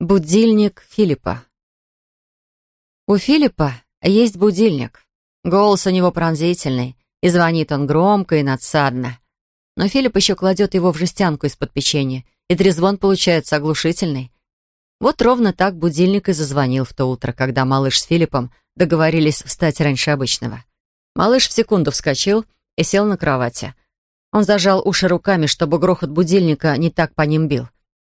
Будильник Филиппа. У Филиппа есть будильник. Голос у него пронзительный, и звонит он громко и надсадно. Но Филипп еще кладет его в жестянку из-под печенья, и трезвон получается оглушительный. Вот ровно так будильник и зазвонил в то утро, когда малыш с Филиппом договорились встать раньше обычного. Малыш в секунду вскочил и сел на кровати. Он зажал уши руками, чтобы грохот будильника не так по ним бил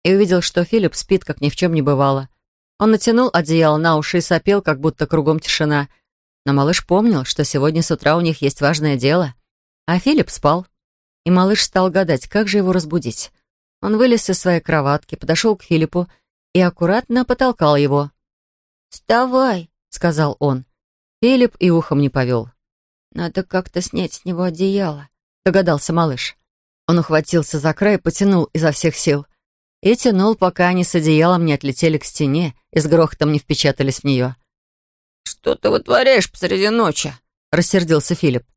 и увидел, что Филипп спит, как ни в чем не бывало. Он натянул одеяло на уши и сопел, как будто кругом тишина. Но малыш помнил, что сегодня с утра у них есть важное дело. А Филипп спал. И малыш стал гадать, как же его разбудить. Он вылез из своей кроватки, подошел к Филиппу и аккуратно потолкал его. «Вставай», — сказал он. Филипп и ухом не повел. «Надо как-то снять с него одеяло», — догадался малыш. Он ухватился за край и потянул изо всех сил и тянул, пока они с одеялом не отлетели к стене и с грохотом не впечатались в нее. «Что ты вытворяешь посреди ночи?» — рассердился Филипп.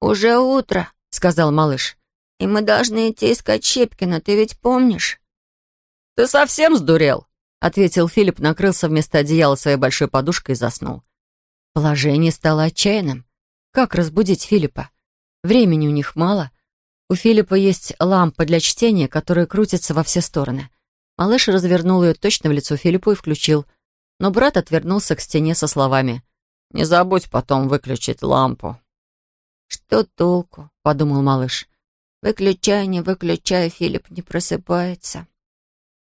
«Уже утро», — сказал малыш. «И мы должны идти искать Щепкина, ты ведь помнишь?» «Ты совсем сдурел?» — ответил Филипп, накрылся вместо одеяла своей большой подушкой и заснул. Положение стало отчаянным. Как разбудить Филиппа? Времени у них мало — у Филиппа есть лампа для чтения, которая крутится во все стороны. Малыш развернул ее точно в лицо Филиппу и включил. Но брат отвернулся к стене со словами «Не забудь потом выключить лампу». «Что толку?» — подумал малыш. «Выключай, не выключай, Филипп не просыпается».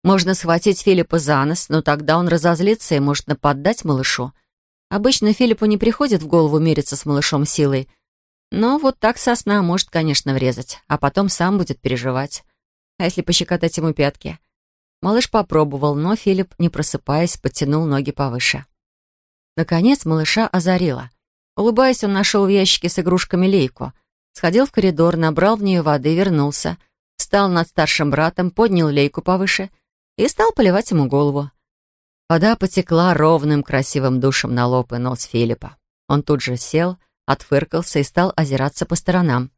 Можно схватить Филиппа за нос, но тогда он разозлится и может нападать малышу. Обычно Филиппу не приходит в голову мериться с малышом силой — но вот так сосна может, конечно, врезать, а потом сам будет переживать. А если пощекотать ему пятки? Малыш попробовал, но Филипп, не просыпаясь, подтянул ноги повыше. Наконец малыша озарило. Улыбаясь, он нашел в ящике с игрушками лейку. Сходил в коридор, набрал в нее воды, вернулся. Встал над старшим братом, поднял лейку повыше и стал поливать ему голову. Вода потекла ровным красивым душем на лоб и нос Филиппа. Он тут же сел, отфыркался и стал озираться по сторонам.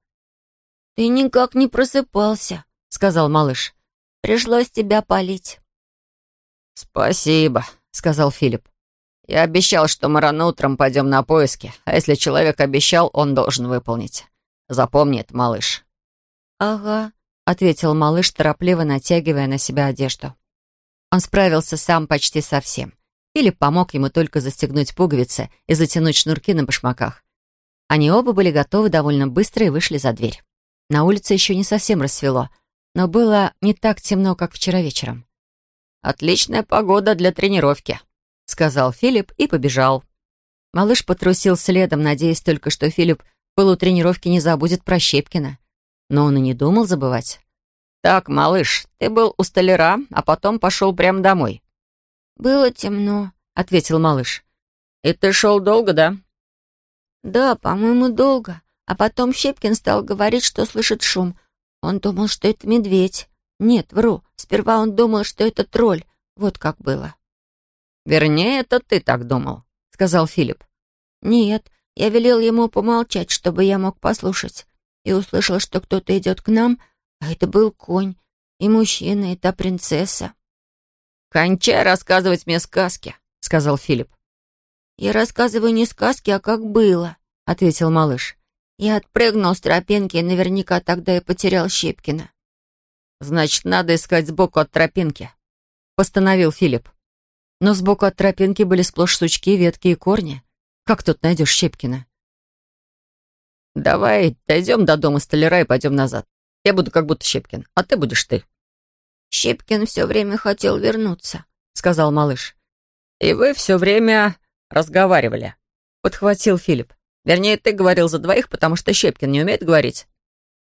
«Ты никак не просыпался», — сказал малыш. «Пришлось тебя полить». «Спасибо», — сказал Филипп. «Я обещал, что мы рано утром пойдем на поиски, а если человек обещал, он должен выполнить. Запомни это, малыш». «Ага», — ответил малыш, торопливо натягивая на себя одежду. Он справился сам почти со всем. Филипп помог ему только застегнуть пуговицы и затянуть шнурки на башмаках. Они оба были готовы довольно быстро и вышли за дверь. На улице еще не совсем рассвело, но было не так темно, как вчера вечером. «Отличная погода для тренировки», — сказал Филипп и побежал. Малыш потрусил следом, надеясь только, что Филипп в полутренировке не забудет про Щепкина. Но он и не думал забывать. «Так, малыш, ты был у столяра, а потом пошел прямо домой». «Было темно», — ответил малыш. «И ты шел долго, да?» «Да, по-моему, долго. А потом Щепкин стал говорить, что слышит шум. Он думал, что это медведь. Нет, вру. Сперва он думал, что это тролль. Вот как было». «Вернее, это ты так думал», — сказал Филипп. «Нет, я велел ему помолчать, чтобы я мог послушать. И услышал, что кто-то идет к нам, а это был конь, и мужчина, и та принцесса». «Кончай рассказывать мне сказки», — сказал Филипп. «Я рассказываю не сказки, а как было», — ответил малыш. «Я отпрыгнул с тропинки и наверняка тогда и потерял Щепкина». «Значит, надо искать сбоку от тропинки», — постановил Филипп. Но сбоку от тропинки были сплошь сучки, ветки и корни. Как тут найдешь Щепкина? «Давай дойдем до дома столяра и пойдем назад. Я буду как будто Щепкин, а ты будешь ты». «Щепкин все время хотел вернуться», — сказал малыш. «И вы все время разговаривали», — подхватил Филипп. «Вернее, ты говорил за двоих, потому что Щепкин не умеет говорить».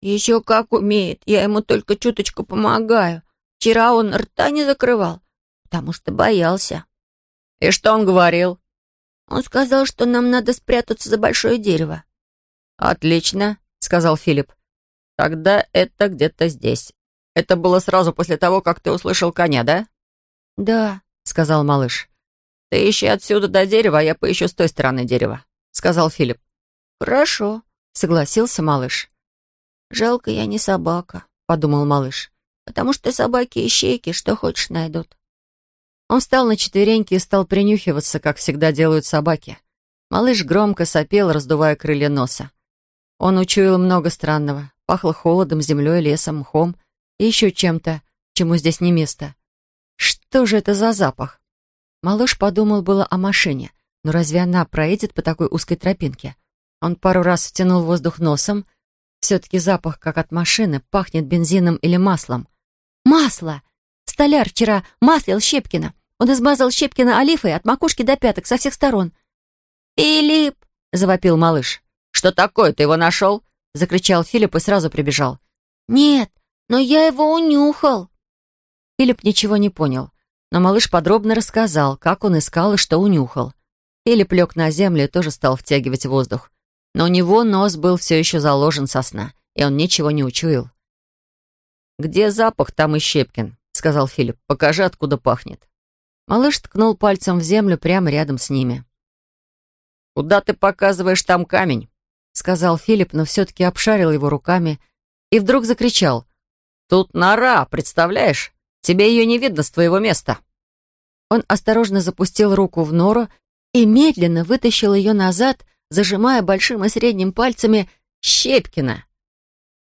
«Еще как умеет. Я ему только чуточку помогаю. Вчера он рта не закрывал, потому что боялся». «И что он говорил?» «Он сказал, что нам надо спрятаться за большое дерево». «Отлично», — сказал Филипп. «Тогда это где-то здесь. Это было сразу после того, как ты услышал коня, да?» «Да», — сказал малыш. «Ты ищи отсюда до дерева, а я поищу с той стороны дерева», — сказал Филипп. «Хорошо», — согласился малыш. «Жалко, я не собака», — подумал малыш, «потому что собаки ищейки, что хочешь найдут». Он встал на четвереньки и стал принюхиваться, как всегда делают собаки. Малыш громко сопел, раздувая крылья носа. Он учуял много странного. Пахло холодом, землей, лесом, мхом и еще чем-то, чему здесь не место. Что же это за запах? Малыш подумал было о машине, но разве она проедет по такой узкой тропинке? Он пару раз втянул воздух носом. Все-таки запах, как от машины, пахнет бензином или маслом. Масло! Столяр вчера маслил Щепкина. Он измазал Щепкина олифой от макушки до пяток со всех сторон. «Филипп!» — завопил малыш. «Что такое? Ты его нашел?» — закричал Филипп и сразу прибежал. «Нет, но я его унюхал». Филипп ничего не понял, но малыш подробно рассказал, как он искал и что унюхал. Филипп лег на землю и тоже стал втягивать воздух. Но у него нос был все еще заложен со сна, и он ничего не учуял. «Где запах, там и Щепкин», — сказал Филипп. «Покажи, откуда пахнет». Малыш ткнул пальцем в землю прямо рядом с ними. «Куда ты показываешь там камень?» — сказал Филипп, но все-таки обшарил его руками и вдруг закричал. «Тут нора, представляешь? Тебе ее не видно с твоего места». Он осторожно запустил руку в нору и медленно вытащил ее назад, зажимая большим и средним пальцами Щепкина.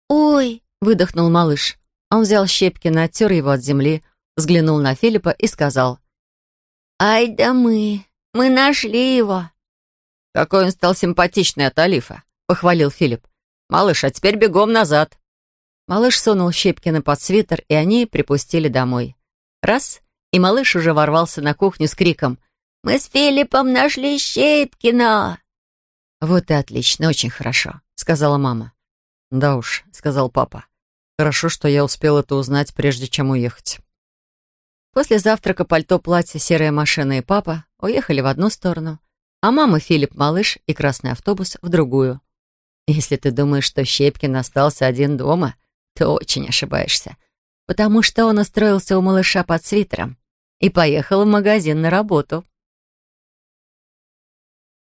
«Ой!» — выдохнул малыш. Он взял Щепкина, оттер его от земли, взглянул на Филиппа и сказал. «Ай да мы! Мы нашли его!» «Какой он стал симпатичный от Алифа!» — похвалил Филипп. «Малыш, а теперь бегом назад!» Малыш сунул Щепкина под свитер, и они припустили домой. Раз, и малыш уже ворвался на кухню с криком. «Мы с Филиппом нашли Щепкина!» «Вот и отлично, очень хорошо», — сказала мама. «Да уж», — сказал папа. Хорошо, что я успел это узнать, прежде чем уехать. После завтрака пальто, платье, серая машина и папа уехали в одну сторону, а мама, Филипп, малыш и красный автобус в другую. Если ты думаешь, что Щепкин остался один дома, ты очень ошибаешься, потому что он устроился у малыша под свитером и поехал в магазин на работу.